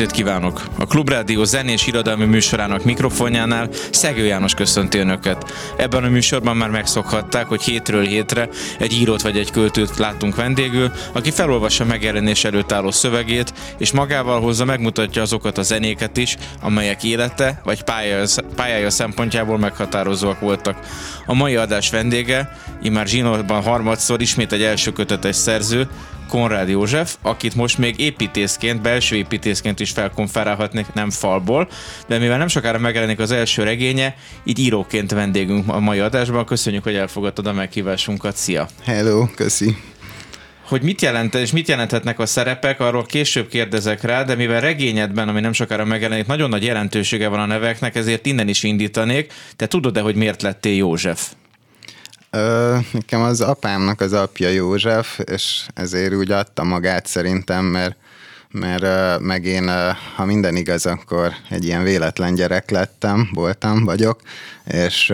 estét kívánok! A Klubrádió zenés irodalmi műsorának mikrofonjánál Szegő János köszönti Önöket. Ebben a műsorban már megszokhatták, hogy hétről hétre egy írót vagy egy költőt látunk vendégül, aki felolvassa megjelenés előtt álló szövegét, és magával hozza megmutatja azokat a zenéket is, amelyek élete vagy pályája, pályája szempontjából meghatározóak voltak. A mai adás vendége, immár Zsinórban harmadszor ismét egy első kötetes szerző, Konrád József, akit most még építészként, belső építészként is felkonferálhatnék, nem falból, de mivel nem sokára megjelenik az első regénye, így íróként vendégünk a mai adásban. Köszönjük, hogy elfogadtad a meghívásunkat. Szia! Hello, köszi! Hogy mit jelent és mit jelenthetnek a szerepek, arról később kérdezek rá, de mivel regényedben, ami nem sokára megjelenik, nagyon nagy jelentősége van a neveknek, ezért innen is indítanék. Te tudod-e, hogy miért lettél József? Ö, nekem az apámnak az apja József, és ezért úgy adta magát szerintem, mert mert meg én, ha minden igaz, akkor egy ilyen véletlen gyerek lettem, voltam, vagyok, és,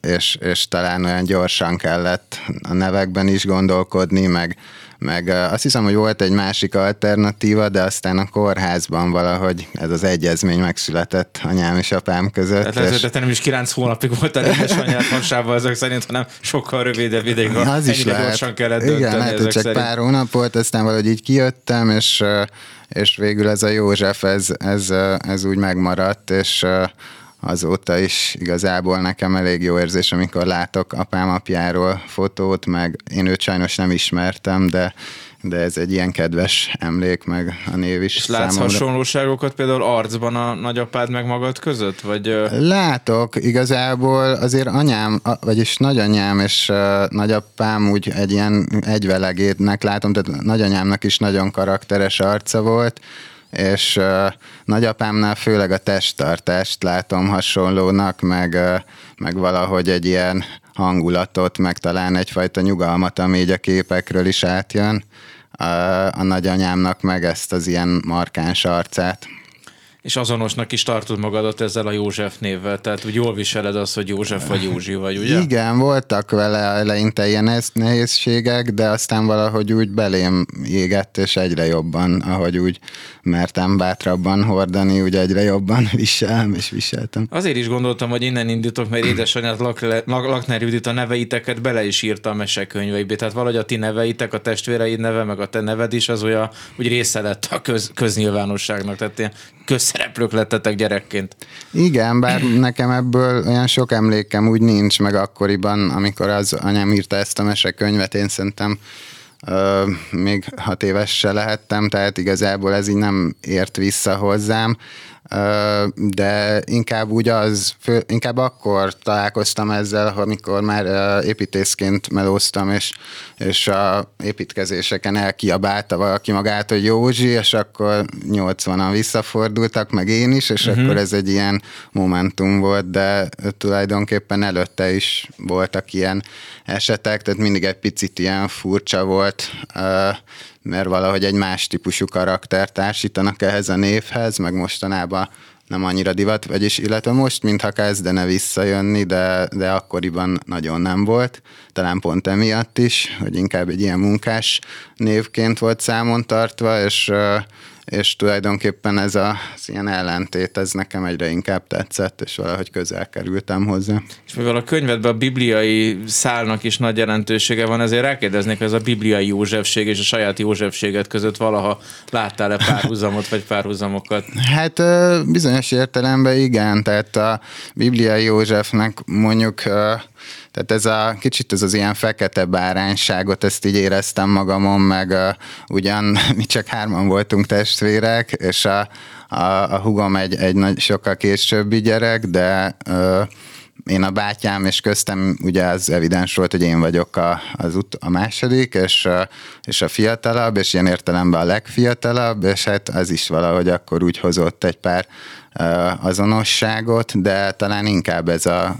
és, és talán olyan gyorsan kellett a nevekben is gondolkodni, meg, meg azt hiszem, hogy volt egy másik alternatíva, de aztán a kórházban valahogy ez az egyezmény megszületett anyám és apám között. Tehát és... te nem is kilenc hónapig volt elég anyát hasával ezek szerint, hanem sokkal rövidebb ideig. Az is lehet. kellett Igen, lehet, hogy csak szerint. pár hónap volt, aztán valahogy így kijöttem, és és végül ez a József, ez, ez, ez úgy megmaradt, és azóta is igazából nekem elég jó érzés, amikor látok apám apjáról fotót, meg én őt sajnos nem ismertem, de de ez egy ilyen kedves emlék, meg a név is. És látsz számomra. hasonlóságokat például arcban a nagyapád meg magad között? Vagy... Látok, igazából azért anyám, vagyis nagyanyám és nagyapám úgy egy ilyen egyvelegétnek látom, tehát nagyanyámnak is nagyon karakteres arca volt, és uh, nagyapámnál főleg a testtartást látom hasonlónak, meg, uh, meg valahogy egy ilyen hangulatot, meg talán egyfajta nyugalmat, ami így a képekről is átjön. A nagyanyámnak meg ezt az ilyen markáns arcát és azonosnak is tartod magadat ezzel a József névvel, tehát úgy jól viseled azt, hogy József vagy Józsi vagy, ugye? Igen, voltak vele eleinte ilyen nehézségek, de aztán valahogy úgy belém égett, és egyre jobban, ahogy úgy mertem bátrabban hordani, úgy egyre jobban viselem, és viseltem. Azért is gondoltam, hogy innen indítok, mert édesanyád Lakner Judit a neveiteket bele is írta a mesekönyveibe, tehát valahogy a ti neveitek, a testvéreid neve, meg a te neved is az olyan, úgy része lett a köz, köznyilvánosságnak, tehát ilyen közszereplők lettetek gyerekként. Igen, bár nekem ebből olyan sok emlékem úgy nincs, meg akkoriban, amikor az anyám írta ezt a mesekönyvet, én szerintem ö, még hat éves se lehettem, tehát igazából ez így nem ért vissza hozzám de inkább úgy az, inkább akkor találkoztam ezzel, amikor már építészként melóztam, és, és a építkezéseken elkiabálta valaki magát, hogy Józsi, és akkor 80-an visszafordultak, meg én is, és uh-huh. akkor ez egy ilyen momentum volt, de tulajdonképpen előtte is voltak ilyen esetek, tehát mindig egy picit ilyen furcsa volt, mert valahogy egy más típusú karakter társítanak ehhez a névhez, meg mostanában nem annyira divat, vagyis illetve most, mintha kezdene visszajönni, de, de akkoriban nagyon nem volt. Talán pont emiatt is, hogy inkább egy ilyen munkás névként volt számon tartva, és és tulajdonképpen ez a, az ilyen ellentét, ez nekem egyre inkább tetszett, és valahogy közel kerültem hozzá. És mivel a könyvedben a bibliai szálnak is nagy jelentősége van, ezért rákérdeznék, ez a bibliai Józsefség és a saját Józsefséget között valaha láttál-e párhuzamot vagy párhuzamokat? Hát bizonyos értelemben igen, tehát a bibliai Józsefnek mondjuk tehát ez a kicsit ez az ilyen fekete bárányságot, ezt így éreztem magamon, meg uh, ugyan mi csak hárman voltunk testvérek, és a, a, a hugom egy, egy nagy, sokkal későbbi gyerek, de uh, én a bátyám, és köztem ugye az evidens volt, hogy én vagyok a, az ut- a második, és, és a fiatalabb, és ilyen értelemben a legfiatalabb, és hát az is valahogy akkor úgy hozott egy pár azonosságot, de talán inkább ez, a,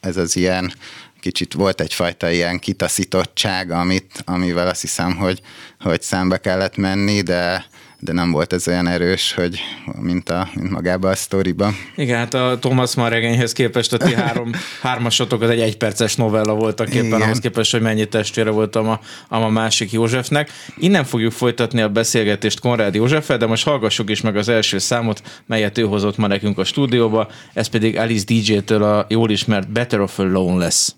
ez az ilyen kicsit volt egyfajta ilyen kitaszítottság, amit, amivel azt hiszem, hogy, hogy szembe kellett menni, de, de nem volt ez olyan erős, hogy mint, a, mint magában a sztoriban. Igen, hát a Thomas Maregényhez képest a ti három, hármasotok az egy egyperces novella voltak éppen, Igen. ahhoz képest, hogy mennyi testvére voltam a, a másik Józsefnek. Innen fogjuk folytatni a beszélgetést Konrád Józseffel, de most hallgassuk is meg az első számot, melyet ő hozott ma nekünk a stúdióba, ez pedig Alice DJ-től a jól ismert Better of Alone lesz.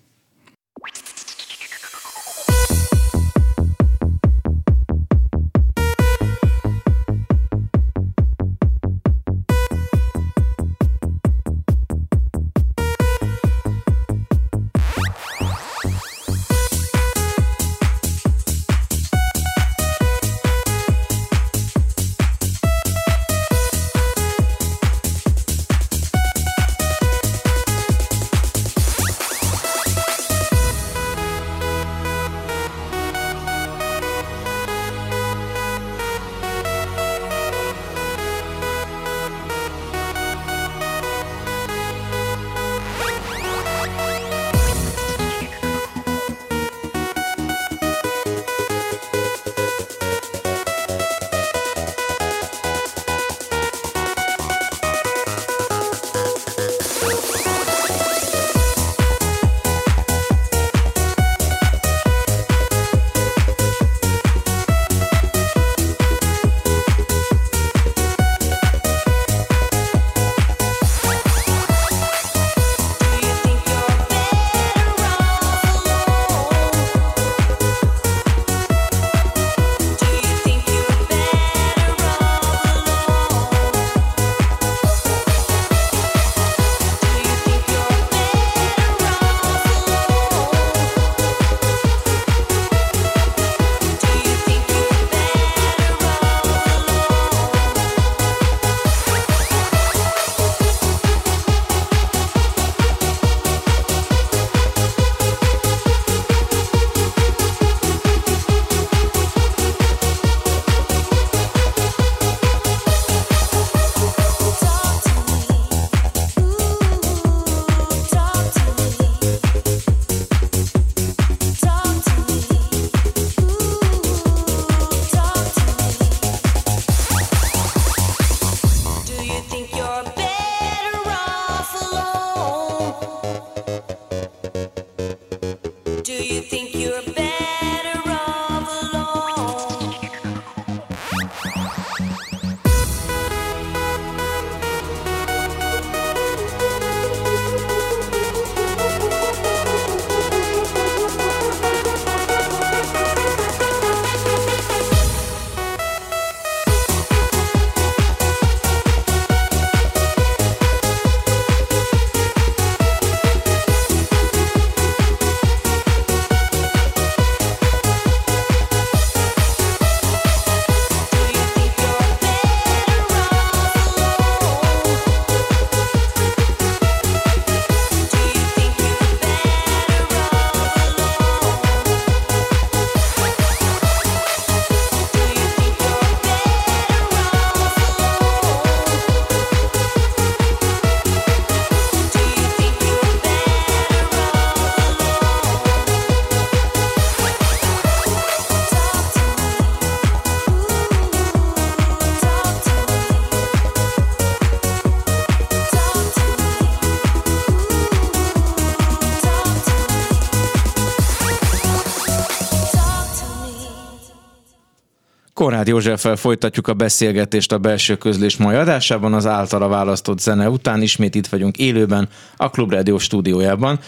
Konrád Józseffel folytatjuk a beszélgetést a belső közlés mai adásában. Az általa választott zene után ismét itt vagyunk élőben a Klubrádió stúdiójában.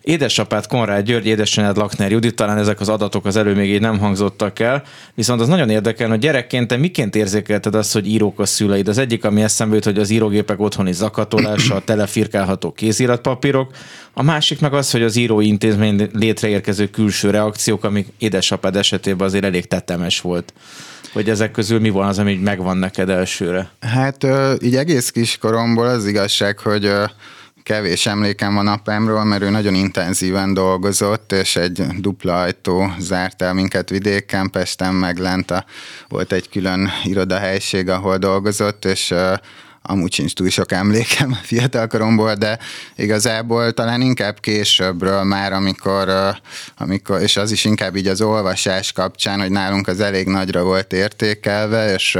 Édesapát Konrád György, édesanyád Lakner Judit, talán ezek az adatok az elő még így nem hangzottak el, viszont az nagyon érdekel, hogy gyerekként te miként érzékelted azt, hogy írók a szüleid? Az egyik, ami eszembe jut, hogy az írógépek otthoni zakatolása, a telefirkálható kéziratpapírok, a másik meg az, hogy az írói intézmény létreérkező külső reakciók, amik édesapád esetében azért elég tetemes volt. Hogy ezek közül mi van az, ami megvan neked elsőre? Hát így egész kiskoromból az igazság, hogy kevés emlékem van apámról, mert ő nagyon intenzíven dolgozott, és egy dupla ajtó zárt el minket vidéken, Pesten meg lent a, volt egy külön irodahelyiség, ahol dolgozott, és amúgy sincs túl sok emlékem fiatalkoromból, de igazából talán inkább későbbről már, amikor, amikor, és az is inkább így az olvasás kapcsán, hogy nálunk az elég nagyra volt értékelve, és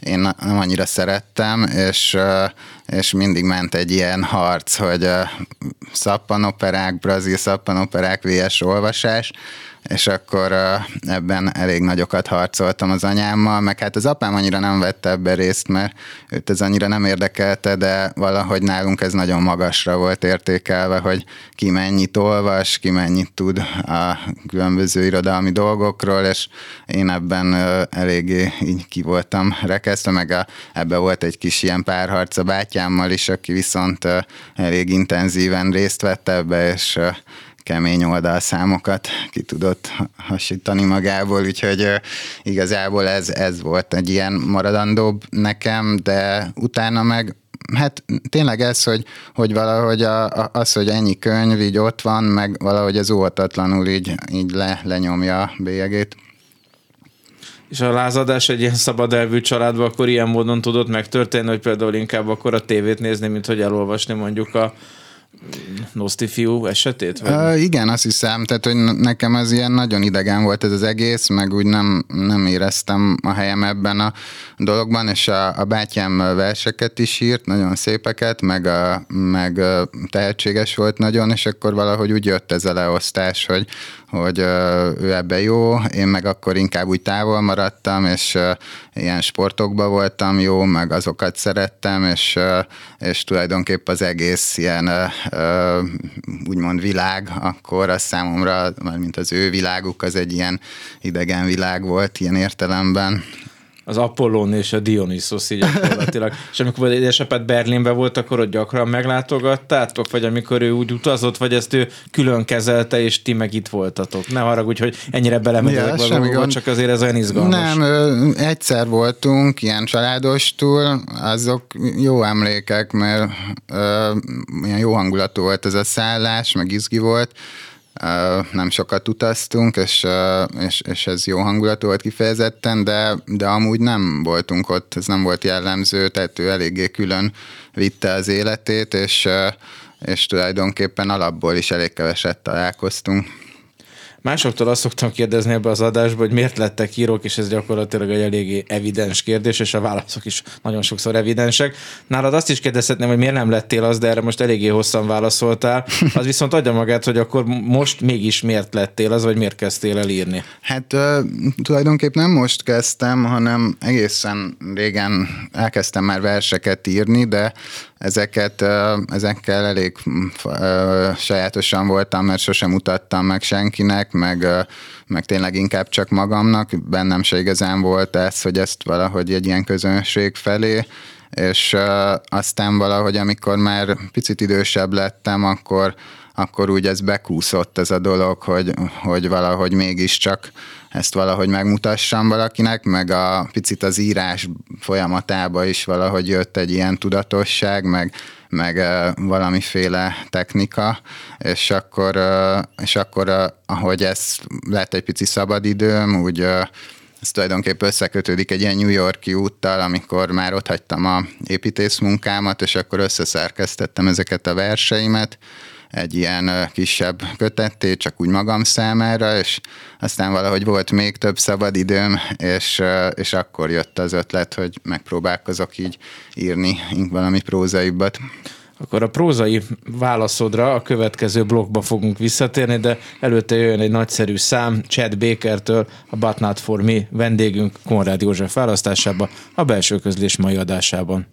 én nem annyira szerettem, és és mindig ment egy ilyen harc, hogy szappanoperák, brazil szappanoperák vs. olvasás, és akkor ebben elég nagyokat harcoltam az anyámmal, meg hát az apám annyira nem vette ebbe részt, mert őt ez annyira nem érdekelte, de valahogy nálunk ez nagyon magasra volt értékelve, hogy ki mennyit olvas, ki mennyit tud a különböző irodalmi dolgokról, és én ebben eléggé így ki voltam rekesztve, meg a, ebbe volt egy kis ilyen párharc a bátyámmal is, aki viszont elég intenzíven részt vett ebbe, és kemény oldalszámokat ki tudott hasítani magából, úgyhogy igazából ez, ez volt egy ilyen maradandóbb nekem, de utána meg hát tényleg ez, hogy, hogy valahogy a, az, hogy ennyi könyv így ott van, meg valahogy az óvatatlanul így, így le, lenyomja a bélyegét. És a lázadás egy ilyen szabad elvű családban akkor ilyen módon tudott megtörténni, hogy például inkább akkor a tévét nézni, mint hogy elolvasni mondjuk a, Noszti fiú esetét? Vagy? Uh, igen, azt hiszem, tehát hogy nekem ez ilyen nagyon idegen volt ez az egész, meg úgy nem, nem éreztem a helyem ebben a dologban, és a, a bátyám verseket is írt, nagyon szépeket, meg, a, meg tehetséges volt nagyon, és akkor valahogy úgy jött ez a leosztás, hogy, hogy ő ebbe jó, én meg akkor inkább úgy távol maradtam, és ilyen sportokban voltam jó, meg azokat szerettem, és, és tulajdonképp az egész ilyen úgymond világ, akkor az számomra, mint az ő világuk, az egy ilyen idegen világ volt ilyen értelemben az Apollón és a Dionysos így gyakorlatilag. és amikor édesapád Berlinben volt, akkor ott gyakran meglátogattátok, vagy amikor ő úgy utazott, vagy ezt ő külön kezelte, és ti meg itt voltatok. Ne haragudj, hogy ennyire belemegyek ja, valóban, csak azért ez olyan izgalmas. Nem, egyszer voltunk ilyen családostul, azok jó emlékek, mert ö, ilyen jó hangulatú volt ez a szállás, meg izgi volt, nem sokat utaztunk, és, és, és ez jó hangulatú volt kifejezetten, de, de amúgy nem voltunk ott, ez nem volt jellemző, tehát ő eléggé külön vitte az életét, és, és tulajdonképpen alapból is elég keveset találkoztunk. Másoktól azt szoktam kérdezni ebbe az adásba, hogy miért lettek írók, és ez gyakorlatilag egy eléggé evidens kérdés, és a válaszok is nagyon sokszor evidensek. Nálad azt is kérdezhetném, hogy miért nem lettél az, de erre most eléggé hosszan válaszoltál. Az viszont adja magát, hogy akkor most mégis miért lettél az, vagy miért kezdtél el írni? Hát tulajdonképpen nem most kezdtem, hanem egészen régen elkezdtem már verseket írni, de ezeket, ezekkel elég sajátosan voltam, mert sosem mutattam meg senkinek, meg, meg tényleg inkább csak magamnak. Bennem se igazán volt ez, hogy ezt valahogy egy ilyen közönség felé, és aztán valahogy, amikor már picit idősebb lettem, akkor, akkor úgy ez bekúszott ez a dolog, hogy, hogy valahogy mégiscsak ezt valahogy megmutassam valakinek, meg a picit az írás folyamatába is valahogy jött egy ilyen tudatosság, meg, meg valamiféle technika, és akkor, és akkor ahogy ez lett egy pici szabadidőm, úgy ez tulajdonképpen összekötődik egy ilyen New Yorki úttal, amikor már ott hagytam a építészmunkámat, és akkor összeszerkesztettem ezeket a verseimet, egy ilyen kisebb kötetté, csak úgy magam számára, és aztán valahogy volt még több szabad időm, és, és akkor jött az ötlet, hogy megpróbálkozok így írni valami prózaibbat. Akkor a prózai válaszodra a következő blokkba fogunk visszatérni, de előtte jöjjön egy nagyszerű szám Chad Bakertől, a But Not For Me vendégünk Konrád József választásába, a belső közlés mai adásában.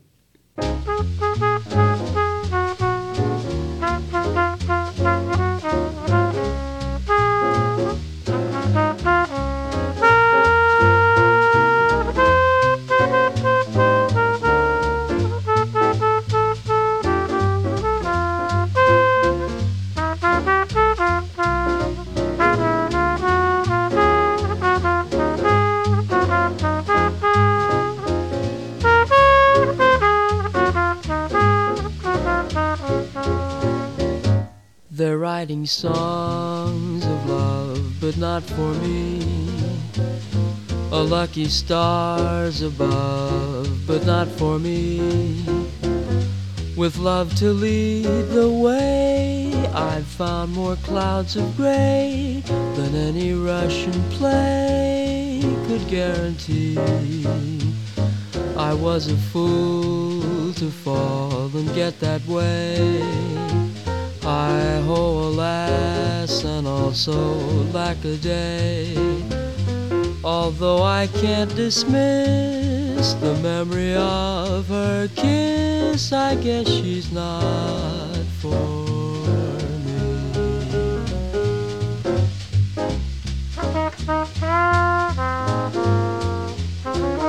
Writing songs of love, but not for me. A lucky stars above, but not for me. With love to lead the way, I've found more clouds of gray than any Russian play could guarantee. I was a fool to fall and get that way. I ho, alas, and also lack a day. Although I can't dismiss the memory of her kiss, I guess she's not for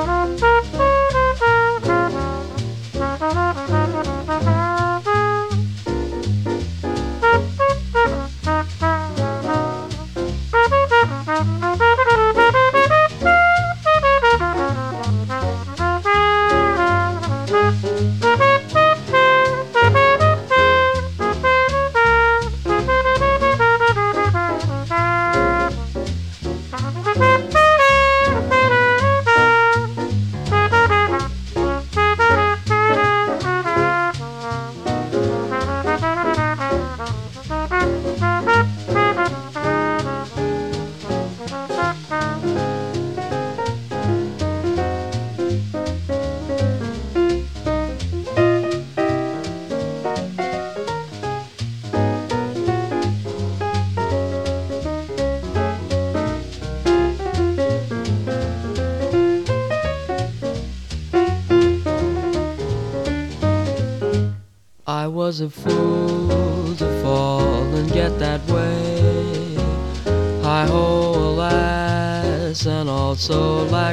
was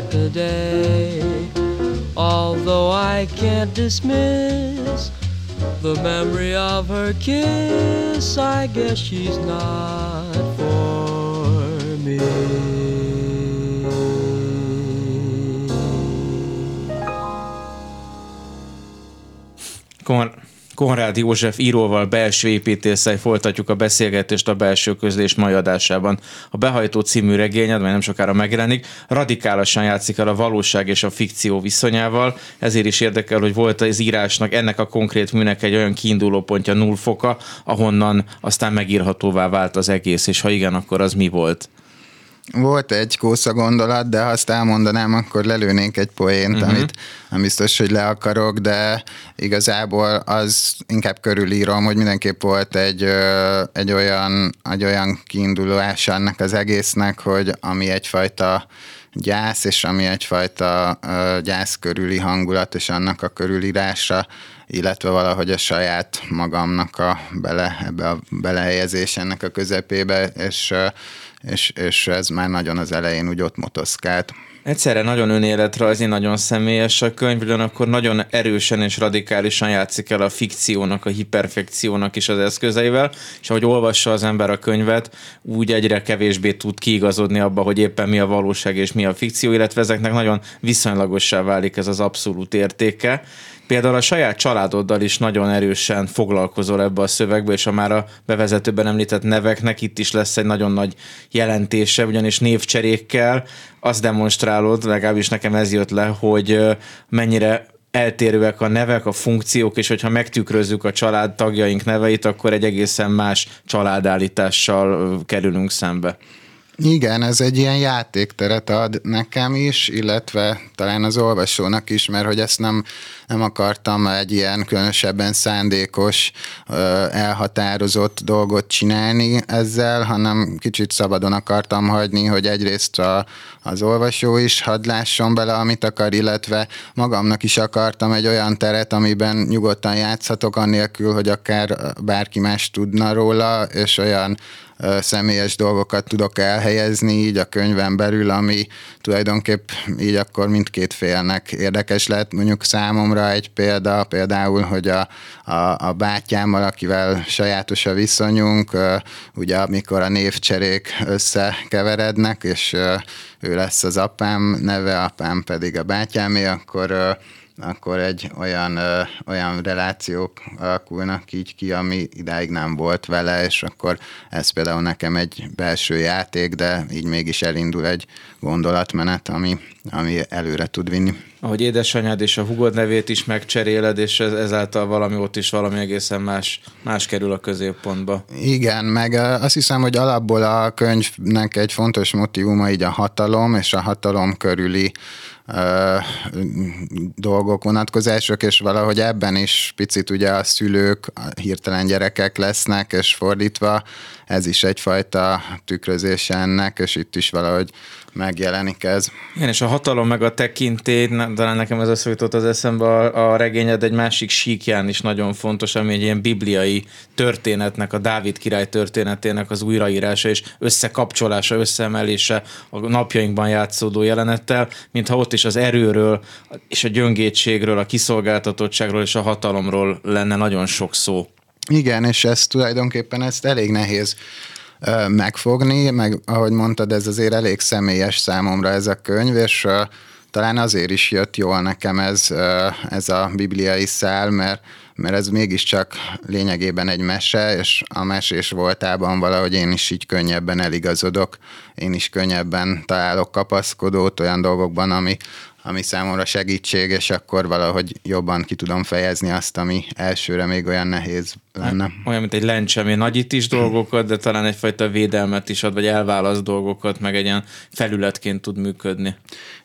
lack a day. Although I can't dismiss the memory of her kiss, I guess she's not for me. Come on. Konrád József íróval belső építésszel folytatjuk a beszélgetést a belső közlés mai adásában. A Behajtó című regényed, mely nem sokára megjelenik, radikálisan játszik el a valóság és a fikció viszonyával, ezért is érdekel, hogy volt az írásnak ennek a konkrét műnek egy olyan kiinduló pontja nullfoka, ahonnan aztán megírhatóvá vált az egész, és ha igen, akkor az mi volt? Volt egy kósza gondolat, de ha azt elmondanám, akkor lelőnénk egy poént, uh-huh. amit nem biztos, hogy le akarok, de igazából az inkább körülírom, hogy mindenképp volt egy, egy, olyan, egy olyan kiindulás ennek az egésznek, hogy ami egyfajta gyász, és ami egyfajta gyász körüli hangulat, és annak a körülírása, illetve valahogy a saját magamnak a bele, ebbe a belehelyezés ennek a közepébe, és és, és ez már nagyon az elején úgy ott motoszkált. Egyszerre nagyon önéletrajzi, nagyon személyes a könyv, ugyanakkor nagyon erősen és radikálisan játszik el a fikciónak, a hiperfekciónak is az eszközeivel, és ahogy olvassa az ember a könyvet, úgy egyre kevésbé tud kiigazodni abba, hogy éppen mi a valóság és mi a fikció, illetve ezeknek nagyon viszonylagossá válik ez az abszolút értéke. Például a saját családoddal is nagyon erősen foglalkozol ebbe a szövegbe, és a már a bevezetőben említett neveknek itt is lesz egy nagyon nagy jelentése, ugyanis névcserékkel azt demonstrálod, legalábbis nekem ez jött le, hogy mennyire eltérőek a nevek, a funkciók, és hogyha megtükrözzük a család tagjaink neveit, akkor egy egészen más családállítással kerülünk szembe. Igen, ez egy ilyen játékteret ad nekem is, illetve talán az olvasónak is, mert hogy ezt nem, nem akartam egy ilyen különösebben szándékos, elhatározott dolgot csinálni ezzel, hanem kicsit szabadon akartam hagyni, hogy egyrészt a, az olvasó is hadd lásson bele, amit akar, illetve magamnak is akartam egy olyan teret, amiben nyugodtan játszhatok, annélkül, hogy akár bárki más tudna róla, és olyan személyes dolgokat tudok elhelyezni így a könyvem belül, ami tulajdonképp így akkor mindkét félnek érdekes lett. Mondjuk számomra egy példa, például, hogy a, a, a bátyámmal, akivel sajátos a viszonyunk, ugye amikor a névcserék összekeverednek, és ő lesz az apám, neve apám pedig a bátyámé, akkor akkor egy olyan, ö, olyan relációk alakulnak így ki, ami idáig nem volt vele, és akkor ez például nekem egy belső játék, de így mégis elindul egy gondolatmenet, ami, ami előre tud vinni. Ahogy édesanyád és a hugod nevét is megcseréled, és ez, ezáltal valami ott is valami egészen más, más kerül a középpontba. Igen, meg azt hiszem, hogy alapból a könyvnek egy fontos motivuma így a hatalom, és a hatalom körüli dolgok, vonatkozások, és valahogy ebben is picit ugye a szülők hirtelen gyerekek lesznek, és fordítva ez is egyfajta tükrözése ennek, és itt is valahogy megjelenik ez. Igen, és a hatalom meg a tekintély, talán nekem ez összejutott az eszembe, a, regényed egy másik síkján is nagyon fontos, ami egy ilyen bibliai történetnek, a Dávid király történetének az újraírása és összekapcsolása, összeemelése a napjainkban játszódó jelenettel, mintha ott is az erőről és a gyöngétségről, a kiszolgáltatottságról és a hatalomról lenne nagyon sok szó. Igen, és ez tulajdonképpen ezt elég nehéz megfogni, meg ahogy mondtad, ez azért elég személyes számomra ez a könyv, és talán azért is jött jól nekem ez, ez a bibliai szál, mert, mert ez mégiscsak lényegében egy mese, és a mesés voltában valahogy én is így könnyebben eligazodok, én is könnyebben találok kapaszkodót olyan dolgokban, ami, ami számomra segítség, és akkor valahogy jobban ki tudom fejezni azt, ami elsőre még olyan nehéz lenne. Hát, olyan, mint egy lencse, ami nagyít is dolgokat, de talán egyfajta védelmet is ad, vagy elválaszt dolgokat, meg egy ilyen felületként tud működni.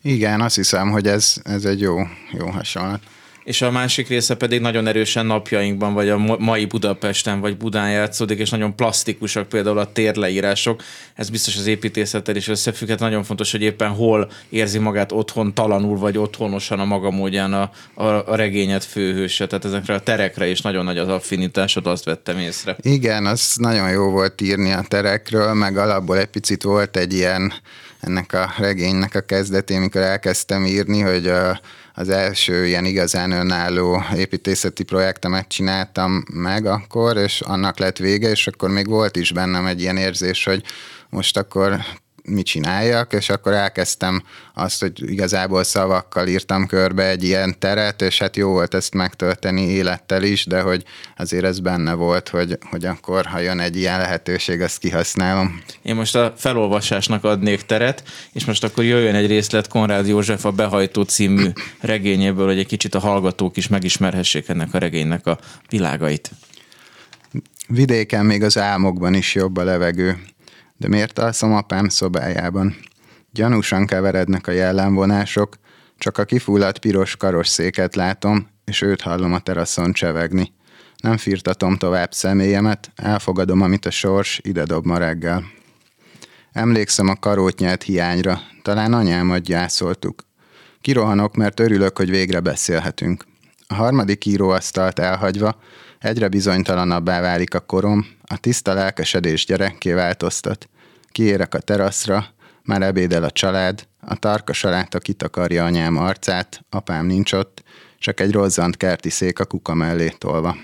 Igen, azt hiszem, hogy ez, ez egy jó, jó hasonlat és a másik része pedig nagyon erősen napjainkban, vagy a mai Budapesten, vagy Budán játszódik, és nagyon plastikusak például a térleírások. Ez biztos az építészettel is összefügghet. Nagyon fontos, hogy éppen hol érzi magát otthon talanul, vagy otthonosan a maga módján a, a, a regényet főhőse. Tehát ezekre a terekre is nagyon nagy az affinitásod, azt vettem észre. Igen, az nagyon jó volt írni a terekről, meg alapból egy picit volt egy ilyen ennek a regénynek a kezdetén, mikor elkezdtem írni, hogy a az első ilyen igazán önálló építészeti projektemet csináltam meg akkor, és annak lett vége, és akkor még volt is bennem egy ilyen érzés, hogy most akkor mit csináljak, és akkor elkezdtem azt, hogy igazából szavakkal írtam körbe egy ilyen teret, és hát jó volt ezt megtölteni élettel is, de hogy azért ez benne volt, hogy, hogy akkor, ha jön egy ilyen lehetőség, azt kihasználom. Én most a felolvasásnak adnék teret, és most akkor jöjjön egy részlet Konrád József a Behajtó című regényéből, hogy egy kicsit a hallgatók is megismerhessék ennek a regénynek a világait. Vidéken még az álmokban is jobb a levegő de miért alszom apám szobájában? Gyanúsan keverednek a jellemvonások, csak a kifulladt piros karosszéket látom, és őt hallom a teraszon csevegni. Nem firtatom tovább személyemet, elfogadom, amit a sors ide dob ma reggel. Emlékszem a karótnyelt hiányra, talán anyámat gyászoltuk. Kirohanok, mert örülök, hogy végre beszélhetünk. A harmadik íróasztalt elhagyva egyre bizonytalanabbá válik a korom, a tiszta lelkesedés gyerekké változtat. Kiérek a teraszra, már ebédel a család, a tarka saláta kitakarja anyám arcát, apám nincs ott, csak egy rozzant kerti szék a kuka mellé tolva.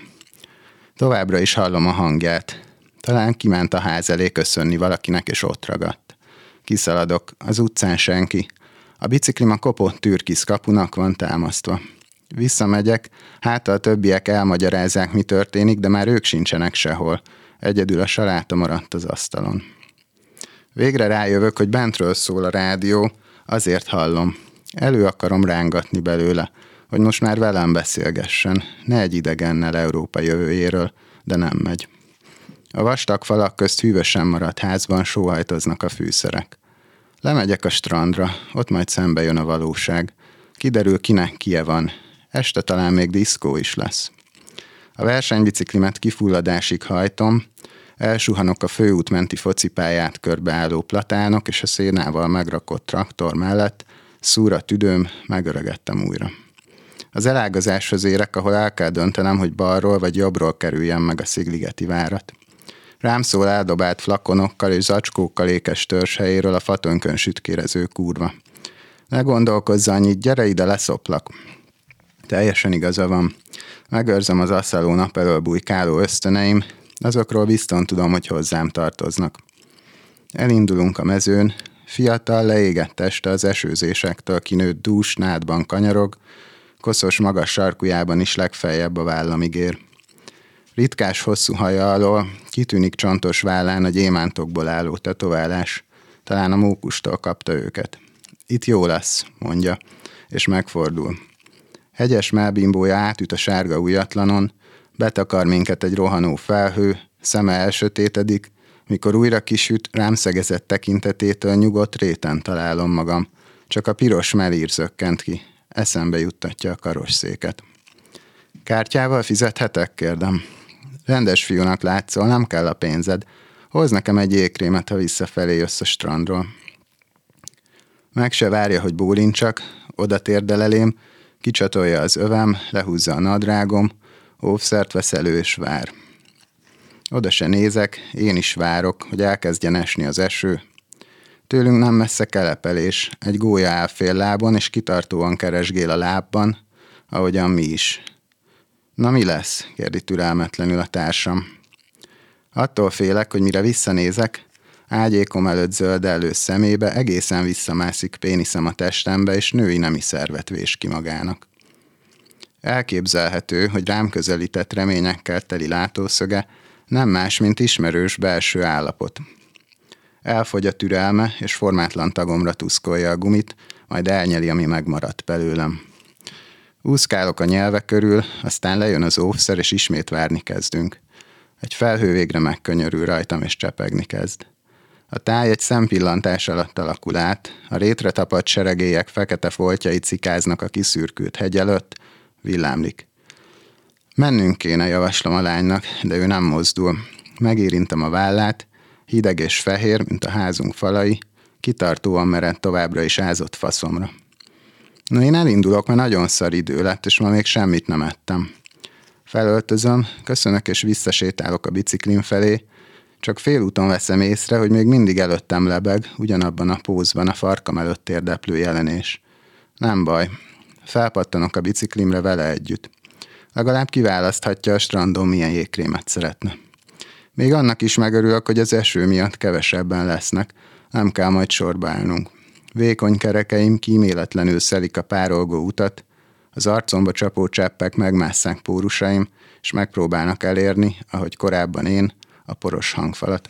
Továbbra is hallom a hangját. Talán kiment a ház elé köszönni valakinek, és ott ragadt. Kiszaladok, az utcán senki. A biciklim a kopott türkisz kapunak van támasztva. Visszamegyek, hát a többiek elmagyarázzák, mi történik, de már ők sincsenek sehol. Egyedül a saláta maradt az asztalon. Végre rájövök, hogy bentről szól a rádió, azért hallom. Elő akarom rángatni belőle, hogy most már velem beszélgessen, ne egy idegennel Európa jövőjéről, de nem megy. A vastag falak közt hűvösen maradt házban sóhajtoznak a fűszerek. Lemegyek a strandra, ott majd szembe jön a valóság. Kiderül, kinek kie van. Este talán még diszkó is lesz. A versenybiciklimet kifulladásig hajtom, Elsuhanok a főút menti focipályát körbeálló platánok és a szénával megrakott traktor mellett, szúra tüdőm, megöregettem újra. Az elágazáshoz érek, ahol el kell döntenem, hogy balról vagy jobbról kerüljem meg a Szigligeti várat. Rám szól eldobált flakonokkal és zacskókkal ékes törzshelyéről a fatönkön sütkérező kurva. Ne gondolkozz annyit, gyere ide, leszoplak. Teljesen igaza van. Megőrzem az asszaló nap elől bujkáló ösztöneim, azokról bizton tudom, hogy hozzám tartoznak. Elindulunk a mezőn, Fiatal, leégett teste az esőzésektől kinőtt dús nádban kanyarog, koszos magas sarkujában is legfeljebb a vállamig ér. Ritkás hosszú haja alól kitűnik csontos vállán a gyémántokból álló tetoválás. Talán a mókustól kapta őket. Itt jó lesz, mondja, és megfordul. Hegyes melbimbója átüt a sárga újatlanon, betakar minket egy rohanó felhő, szeme elsötétedik, mikor újra kisüt, rám szegezett tekintetétől nyugodt réten találom magam. Csak a piros melír zökkent ki. Eszembe juttatja a karosszéket. Kártyával fizethetek? kérdem. Rendes fiúnak látszol, nem kell a pénzed. Hoz nekem egy jégkrémet, ha visszafelé jössz a strandról. Meg se várja, hogy bólincsak, oda térdel elém, kicsatolja az övem, lehúzza a nadrágom, óvszert vesz elő és vár. Oda se nézek, én is várok, hogy elkezdjen esni az eső. Tőlünk nem messze kelepelés, egy gólya áll fél lábon, és kitartóan keresgél a lábban, ahogyan mi is. Na mi lesz? kérdi türelmetlenül a társam. Attól félek, hogy mire visszanézek, ágyékom előtt zöldellő szemébe egészen visszamászik péniszem a testembe, és női nemi szervet vés ki magának. Elképzelhető, hogy rám közelített reményekkel teli látószöge nem más, mint ismerős belső állapot. Elfogy a türelme, és formátlan tagomra tuszkolja a gumit, majd elnyeli, ami megmaradt belőlem. Úszkálok a nyelvek körül, aztán lejön az óvszer, és ismét várni kezdünk. Egy felhő végre megkönyörül rajtam, és csepegni kezd. A táj egy szempillantás alatt alakul át, a rétre tapadt seregélyek fekete foltjai cikáznak a kiszürkült hegy előtt, villámlik. Mennünk kéne, javaslom a lánynak, de ő nem mozdul. Megérintem a vállát, hideg és fehér, mint a házunk falai, kitartóan mered továbbra is ázott faszomra. No, én elindulok, mert nagyon szar idő lett, és ma még semmit nem ettem. Felöltözöm, köszönök és visszasétálok a biciklim felé, csak félúton veszem észre, hogy még mindig előttem lebeg, ugyanabban a pózban a farkam előtt érdeplő jelenés. Nem baj, felpattanok a biciklimre vele együtt. Legalább kiválaszthatja a strandon, milyen jégkrémet szeretne. Még annak is megörülök, hogy az eső miatt kevesebben lesznek, nem kell majd sorba állnunk. Vékony kerekeim kíméletlenül szelik a párolgó utat, az arcomba csapó cseppek megmásszák pórusaim, és megpróbálnak elérni, ahogy korábban én, a poros hangfalat.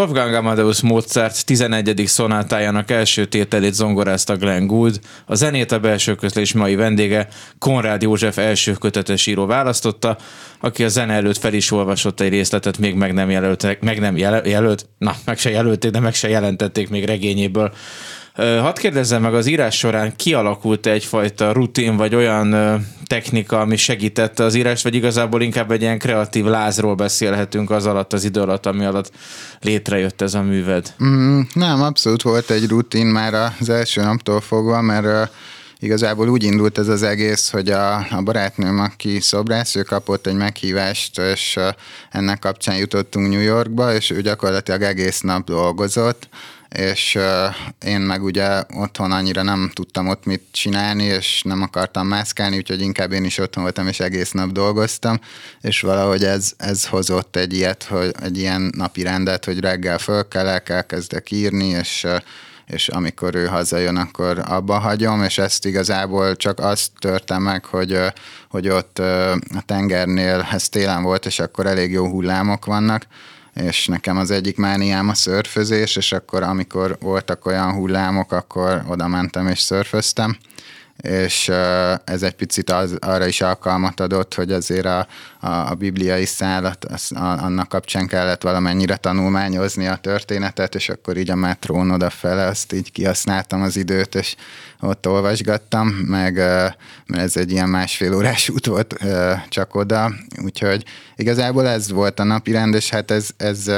Wolfgang Amadeus Mozart 11. szonátájának első tételét zongorázta Glenn Gould, a zenét a belső közlés mai vendége Konrád József első kötetes író választotta, aki a zene előtt fel is olvasott egy részletet, még meg nem jelöltek, meg nem jelölt, na, meg se jelölték, de meg se jelentették még regényéből. Hadd kérdezzem meg, az írás során kialakult egyfajta rutin, vagy olyan technika, ami segítette az írást, vagy igazából inkább egy ilyen kreatív lázról beszélhetünk az alatt, az idő alatt, ami alatt létrejött ez a műved? Mm, nem, abszolút volt egy rutin már az első naptól fogva, mert igazából úgy indult ez az egész, hogy a, a barátnőm, aki szobrász, ő kapott egy meghívást, és ennek kapcsán jutottunk New Yorkba, és ő gyakorlatilag egész nap dolgozott, és én meg ugye otthon annyira nem tudtam ott mit csinálni, és nem akartam mászkálni, úgyhogy inkább én is otthon voltam, és egész nap dolgoztam, és valahogy ez, ez hozott egy ilyet, hogy egy ilyen napi rendet, hogy reggel fölkelek, elkezdek írni, és és amikor ő hazajön, akkor abba hagyom, és ezt igazából csak azt törtem meg, hogy, hogy ott a tengernél, ez télen volt, és akkor elég jó hullámok vannak, és nekem az egyik mániám a szörfözés, és akkor amikor voltak olyan hullámok, akkor oda mentem és szörföztem, és ez egy picit az, arra is alkalmat adott, hogy azért a, a, a bibliai szállat, az, a, annak kapcsán kellett valamennyire tanulmányozni a történetet, és akkor így a metrón odafele, azt így kihasználtam az időt, és ott olvasgattam, meg mert ez egy ilyen másfél órás út volt csak oda, úgyhogy igazából ez volt a napi rend, és hát ez, ez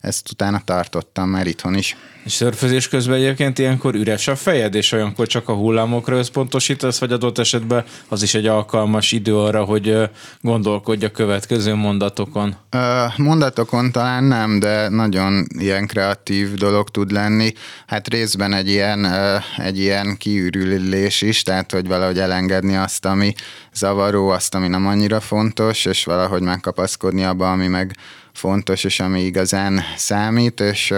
ezt utána tartottam már itthon is. És szörfözés közben egyébként ilyenkor üres a fejed, és olyankor csak a hullámokra összpontosítasz, vagy adott esetben az is egy alkalmas idő arra, hogy gondolkodj a következő mondatokon? Mondatokon talán nem, de nagyon ilyen kreatív dolog tud lenni. Hát részben egy ilyen, egy ilyen kiürülés is, tehát hogy valahogy elengedni azt, ami zavaró, azt, ami nem annyira fontos, és valahogy megkapaszkodni abba, ami meg fontos, és ami igazán számít, és,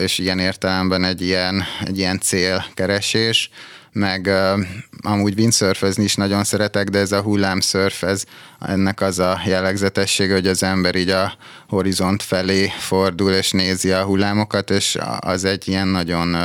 és ilyen értelemben egy ilyen, egy ilyen célkeresés, meg amúgy windsurfezni is nagyon szeretek, de ez a hullámszörf, ez ennek az a jellegzetessége, hogy az ember így a horizont felé fordul, és nézi a hullámokat, és az egy ilyen nagyon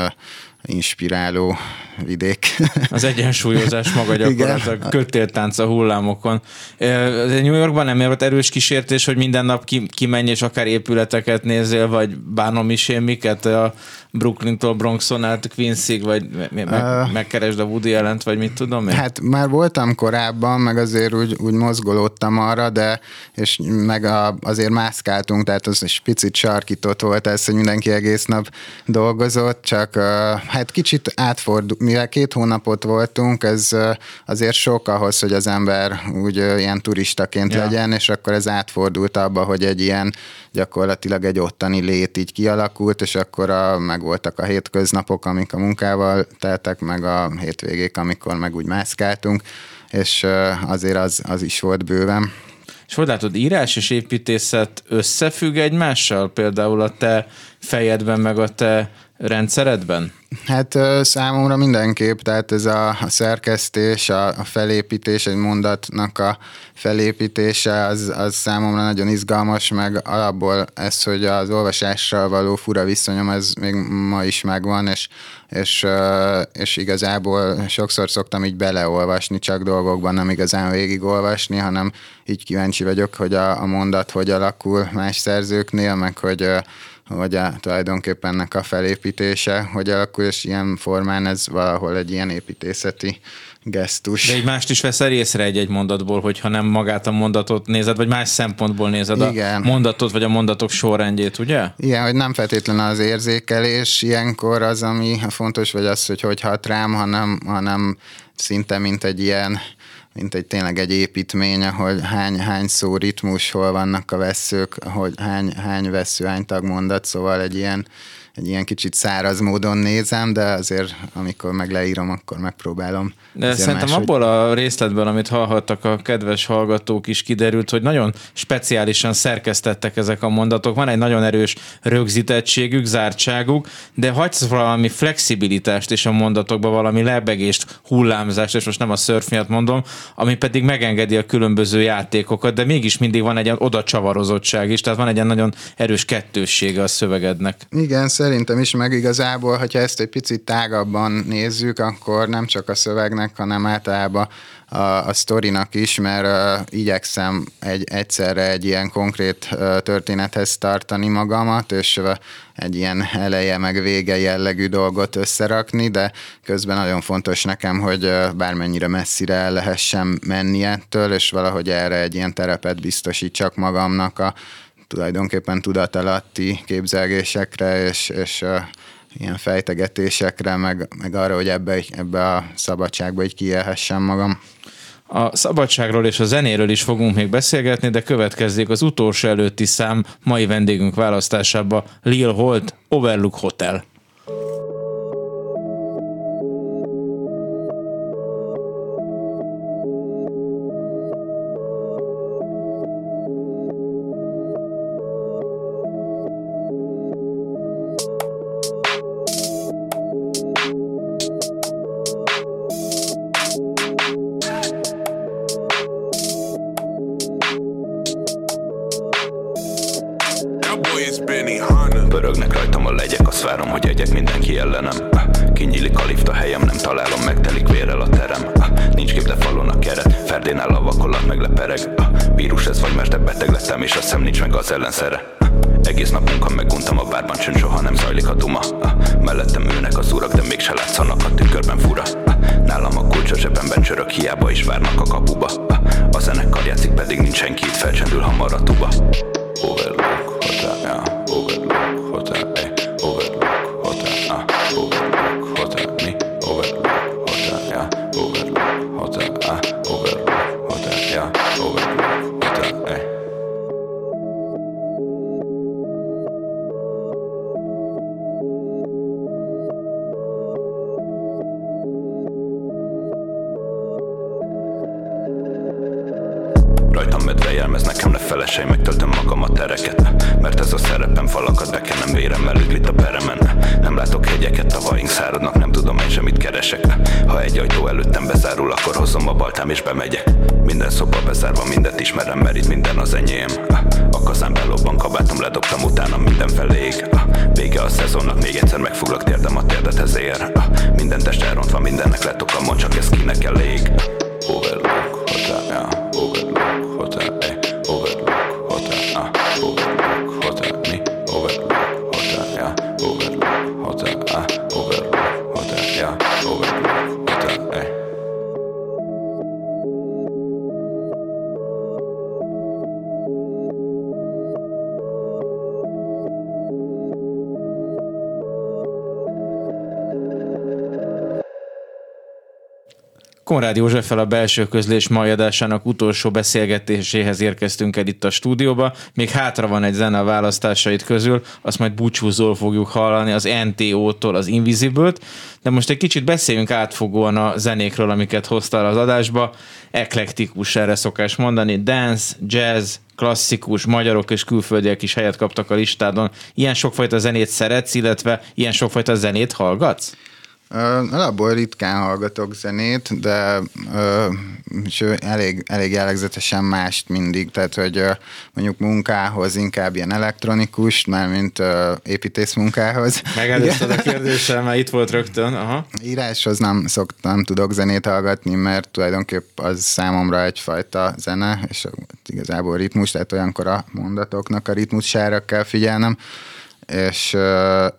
inspiráló vidék. Az egyensúlyozás maga gyakorlatilag kötéltánc a hullámokon. New Yorkban nem volt erős kísértés, hogy minden nap ki, kimenj és akár épületeket nézzél, vagy bánom is én miket a Brooklyn-tól Bronxon át Queensig, vagy meg, uh, megkeresd a Woody ellent, vagy mit tudom én? Hát már voltam korábban, meg azért úgy, úgy mozgolódtam arra, de és meg a, azért mászkáltunk, tehát az egy picit sarkított volt ez, hogy mindenki egész nap dolgozott, csak uh, hát kicsit átfordult, mivel két hónapot voltunk, ez azért sok ahhoz, hogy az ember úgy ilyen turistaként ja. legyen, és akkor ez átfordult abba, hogy egy ilyen gyakorlatilag egy ottani lét így kialakult, és akkor a, meg voltak a hétköznapok, amik a munkával teltek, meg a hétvégék, amikor meg úgy mászkáltunk, és azért az, az is volt bőven. És hogy látod, írás és építészet összefügg egymással? Például a te fejedben, meg a te rendszeredben? Hát számomra mindenképp, tehát ez a, a szerkesztés, a, a felépítés, egy mondatnak a felépítése, az, az számomra nagyon izgalmas, meg alapból ez, hogy az olvasással való fura viszonyom, ez még ma is megvan, és, és, és igazából sokszor szoktam így beleolvasni csak dolgokban, nem igazán végigolvasni, hanem így kíváncsi vagyok, hogy a, a mondat hogy alakul más szerzőknél, meg hogy hogy a, tulajdonképpen ennek a felépítése, hogy alakul, és ilyen formán ez valahol egy ilyen építészeti gesztus. De egy mást is veszel észre egy-egy mondatból, hogyha nem magát a mondatot nézed, vagy más szempontból nézed Igen. a mondatot, vagy a mondatok sorrendjét, ugye? Igen, hogy nem feltétlenül az érzékelés ilyenkor az, ami fontos, vagy az, hogy hogy hat rám, hanem, hanem szinte mint egy ilyen mint egy tényleg egy építmény, ahol hány, hány szó ritmus, hol vannak a veszők, hogy hány, hány vesző, hány tagmondat, szóval egy ilyen egy ilyen kicsit száraz módon nézem, de azért amikor meg leírom, akkor megpróbálom. De szerintem máshogy... abból a részletben, amit hallhattak a kedves hallgatók is kiderült, hogy nagyon speciálisan szerkesztettek ezek a mondatok. Van egy nagyon erős rögzítettségük, zártságuk, de hagysz valami flexibilitást is a mondatokba, valami lebegést, hullámzást, és most nem a szörf miatt mondom, ami pedig megengedi a különböző játékokat, de mégis mindig van egy oda csavarozottság is, tehát van egy nagyon erős kettőssége a szövegednek. Igen, szerintem is, meg igazából, hogyha ezt egy picit tágabban nézzük, akkor nem csak a szövegnek, hanem általában a, a sztorinak is, mert uh, igyekszem egy, egyszerre egy ilyen konkrét uh, történethez tartani magamat, és uh, egy ilyen eleje meg vége jellegű dolgot összerakni, de közben nagyon fontos nekem, hogy uh, bármennyire messzire el lehessen menni ettől, és valahogy erre egy ilyen terepet biztosítsak magamnak a tulajdonképpen tudatalatti képzelgésekre és, és ilyen fejtegetésekre, meg, meg arra, hogy ebbe, ebbe a szabadságba így kiélhessem magam. A szabadságról és a zenéről is fogunk még beszélgetni, de következzék az utolsó előtti szám mai vendégünk választásába Lil Holt Overlook Hotel. A szerepem, falakat bekenem, véremmel üdlit a peremen. Nem látok hegyeket, tavaink száradnak, nem tudom én sem mit keresek. Ha egy ajtó előttem bezárul, akkor hozom a baltám és bemegyek. Minden szoba bezárva, mindent ismerem, mert itt minden az enyém. A kazán belobban, kabátom ledobtam, utána minden felé ég Vége a szezonnak, még egyszer megfoglak térdem a térdet ezért. Minden test elrontva, mindennek letokamon, csak ez kinek elég. Overlook, Konrád Józseffel a belső közlés mai adásának utolsó beszélgetéséhez érkeztünk el itt a stúdióba. Még hátra van egy zene a választásait közül, azt majd búcsúzól fogjuk hallani az NTO-tól az Invisible-t, de most egy kicsit beszéljünk átfogóan a zenékről, amiket hoztál az adásba. Eklektikus erre szokás mondani, dance, jazz, klasszikus, magyarok és külföldiek is helyet kaptak a listádon. Ilyen sokfajta zenét szeretsz, illetve ilyen sokfajta zenét hallgatsz? Alapból ritkán hallgatok zenét, de ö, és elég, elég jellegzetesen mást mindig, tehát hogy ö, mondjuk munkához inkább ilyen elektronikus, mármint ö, építész munkához. Megelőzted a kérdéssel, mert itt volt rögtön. Aha. Íráshoz nem szoktam, tudok zenét hallgatni, mert tulajdonképp az számomra egyfajta zene, és igazából ritmus, tehát olyankor a mondatoknak a ritmusára kell figyelnem és,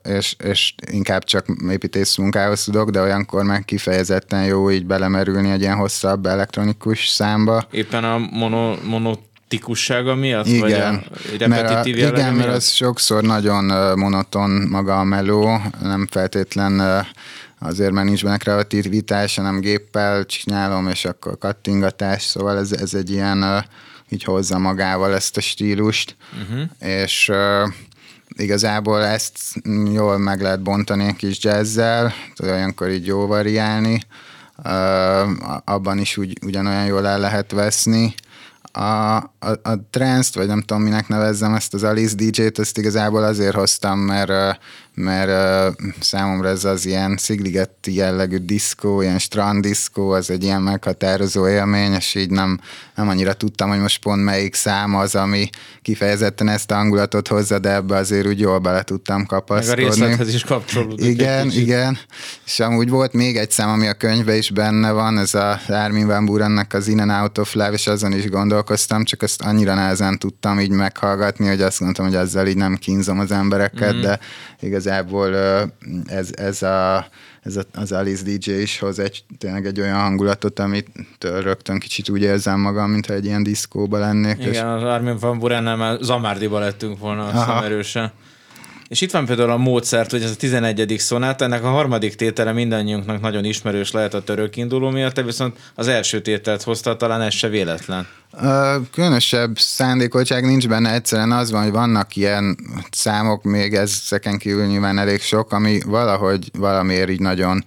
és, és inkább csak építész munkához tudok, de olyankor meg kifejezetten jó így belemerülni egy ilyen hosszabb elektronikus számba. Éppen a mono, mono tikussága miatt? Igen, vagy a mert a, igen miatt? mert az sokszor nagyon monoton maga a meló, nem feltétlen azért, mert nincs benne kreativitás, hanem géppel csinálom, és akkor kattingatás, szóval ez, ez egy ilyen, így hozza magával ezt a stílust, uh-huh. és igazából ezt jól meg lehet bontani egy kis jazzzel, olyankor így jó variálni, abban is úgy, ugyanolyan jól el lehet veszni. A, a, a trance vagy nem tudom, minek nevezzem ezt az Alice DJ-t, ezt igazából azért hoztam, mert, mert számomra ez az ilyen szigligetti jellegű diszkó, ilyen stranddiszkó, az egy ilyen meghatározó élmény, és így nem, nem annyira tudtam, hogy most pont melyik szám az, ami kifejezetten ezt a hangulatot hozza, de ebbe azért úgy jól bele tudtam kapaszkodni. Meg a részlethez is kapcsolódik. Igen, igen. És amúgy volt még egy szám, ami a könyvben is benne van, ez a Armin Van Burennek az In and Out of Love, és azon is gondolkoztam, csak azt annyira nehezen tudtam így meghallgatni, hogy azt mondtam, hogy ezzel így nem kínzom az embereket, mm. de igazából ez, ez a ez a, az Alice DJ is hoz egy, tényleg egy olyan hangulatot, amit rögtön kicsit úgy érzem magam, mintha egy ilyen diszkóba lennék. Igen, és... az Armin van Burennel már Zamárdiba lettünk volna, azt erősen. És itt van például a Mozart, hogy ez a 11. szonát, ennek a harmadik tétele mindannyiunknak nagyon ismerős lehet a török induló miatt, te viszont az első tételt hozta, talán ez se véletlen. Különösebb szándékoltság nincs benne, egyszerűen az van, hogy vannak ilyen számok, még ezeken kívül nyilván elég sok, ami valahogy valamiért így nagyon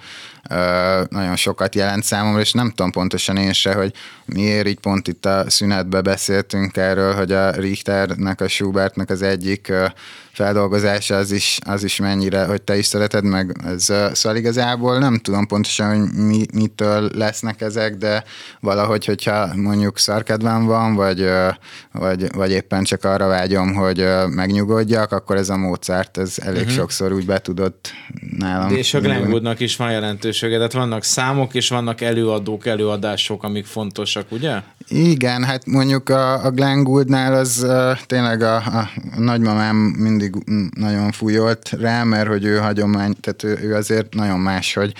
nagyon sokat jelent számomra, és nem tudom pontosan én se, hogy miért így pont itt a szünetbe beszéltünk erről, hogy a Richternek, a Schubertnek az egyik feldolgozása az is, az is mennyire, hogy te is szereted meg. Ez, szóval igazából nem tudom pontosan, hogy mi, mitől lesznek ezek, de valahogy, hogyha mondjuk szarkedvem van, vagy, vagy, vagy éppen csak arra vágyom, hogy megnyugodjak, akkor ez a Mozart, ez elég uh-huh. sokszor úgy be tudott nálam. De és a Glenn is van jelentősége, tehát vannak számok, és vannak előadók, előadások, amik fontosak, ugye? Igen, hát mondjuk a, a Glenn Gouldnál az uh, tényleg a, a nagymamám mindig nagyon fújolt rá, mert hogy ő hagyomány, tehát ő, ő azért nagyon más, hogy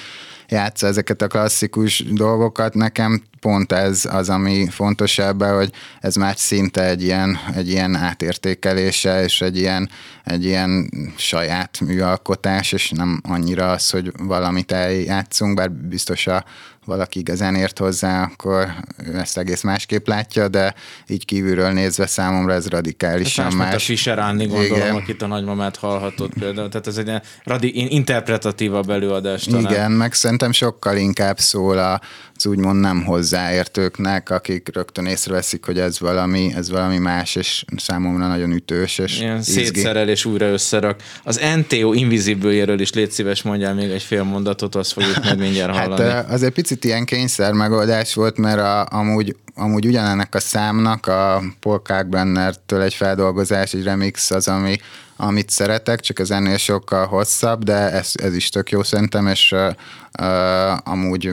játsza ezeket a klasszikus dolgokat. Nekem pont ez az, ami fontos ebben, hogy ez már szinte egy ilyen, egy ilyen átértékelése, és egy ilyen, egy ilyen saját műalkotás, és nem annyira az, hogy valamit eljátszunk, bár biztos a valaki igazán ért hozzá, akkor ő ezt egész másképp látja, de így kívülről nézve számomra ez radikálisan más. más. a Fischer Anni gondolom, Igen. akit a nagymamát hallhatott például. Tehát ez egy radi- interpretatívabb előadás talán. Igen, meg szerintem sokkal inkább szól a úgymond nem hozzáértőknek, akik rögtön észreveszik, hogy ez valami, ez valami más, és számomra nagyon ütős. És Ilyen szétszerel és újra összerak. Az NTO invisible is légy szíves, mondjál még egy fél mondatot, azt fogjuk majd mindjárt hát, hallani. Hát az egy picit ilyen kényszer megoldás volt, mert a, amúgy, amúgy ugyanennek a számnak a Paul Kalkbrenner-től egy feldolgozás, egy remix az, ami amit szeretek, csak ez ennél sokkal hosszabb, de ez, ez is tök jó szerintem, és uh, uh, amúgy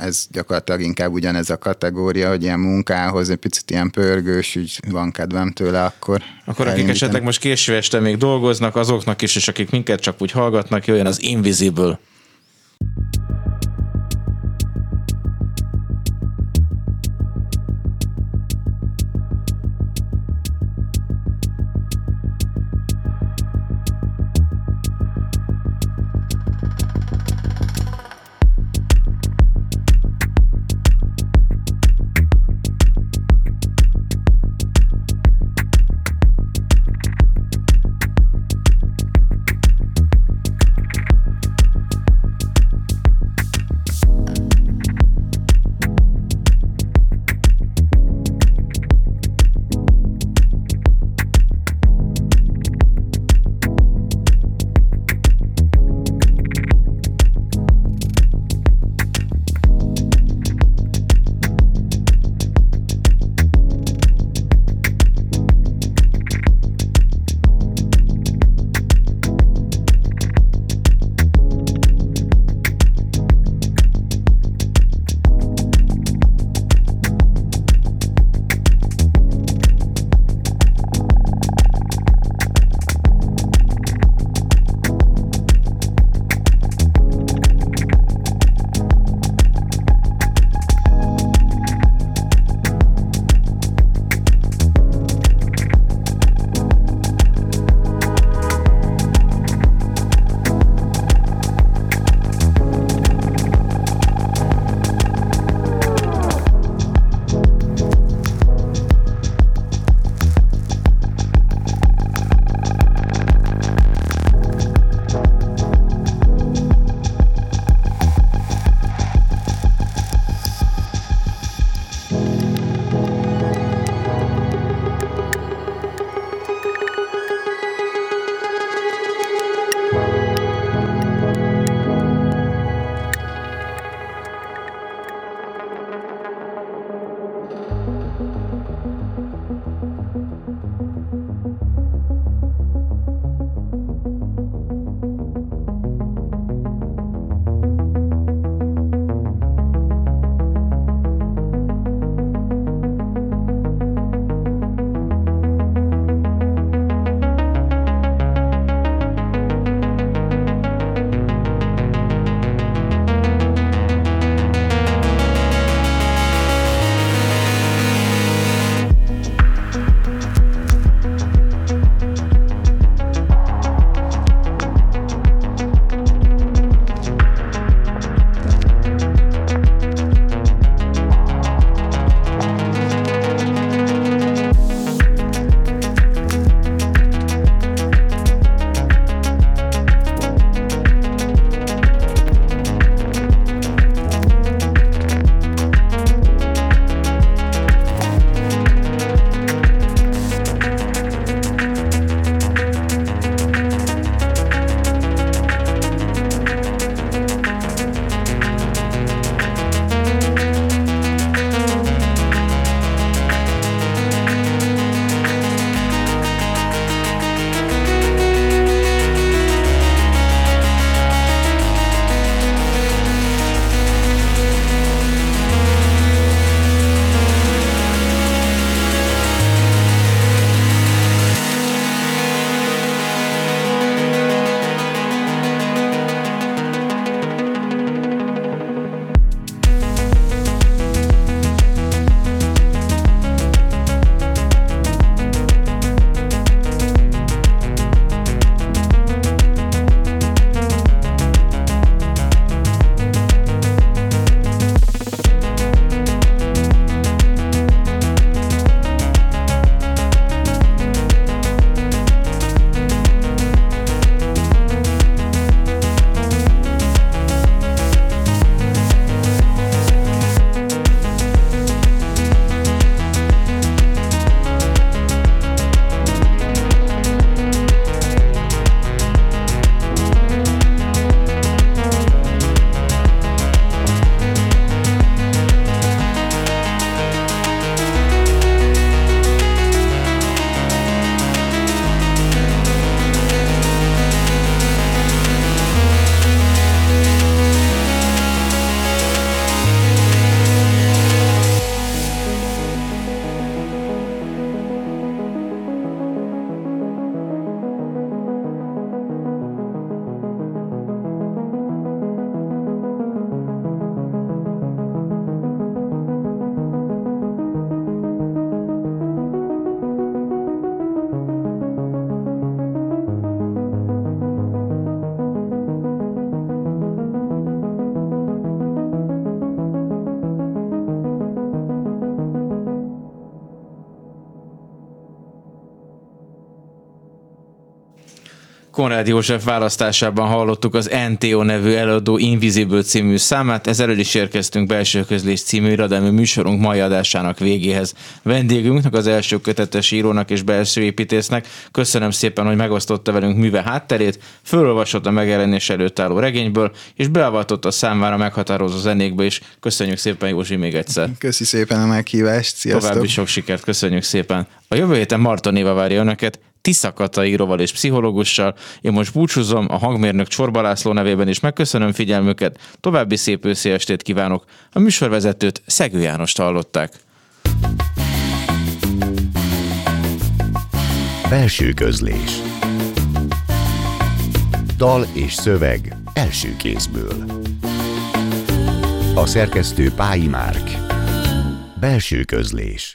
ez gyakorlatilag inkább ugyanez a kategória, hogy ilyen munkához egy picit ilyen pörgős, úgy van kedvem tőle, akkor Akkor akik esetleg most késő este még dolgoznak, azoknak is, és akik minket csak úgy hallgatnak, jöjjön az Invisible. Konrád József választásában hallottuk az NTO nevű előadó Invisible című számát, ezzel is érkeztünk belső közlés című irodalmi műsorunk mai adásának végéhez. Vendégünknek, az első kötetes írónak és belső építésznek köszönöm szépen, hogy megosztotta velünk műve hátterét, fölolvasott a megjelenés előtt álló regényből, és beavatott a számára meghatározó zenékbe is. Köszönjük szépen, Józsi, még egyszer. Köszi szépen a meghívást, sziasztok! További sok sikert, köszönjük szépen. A jövő héten Marta Néva várja önöket, Tisza Kata íróval és pszichológussal. Én most búcsúzom, a hangmérnök Csorba László nevében is megköszönöm figyelmüket, további szép őszi estét kívánok. A műsorvezetőt Szegő Jánost hallották. Belső közlés Dal és szöveg első kézből A szerkesztő Pályi Márk Belső közlés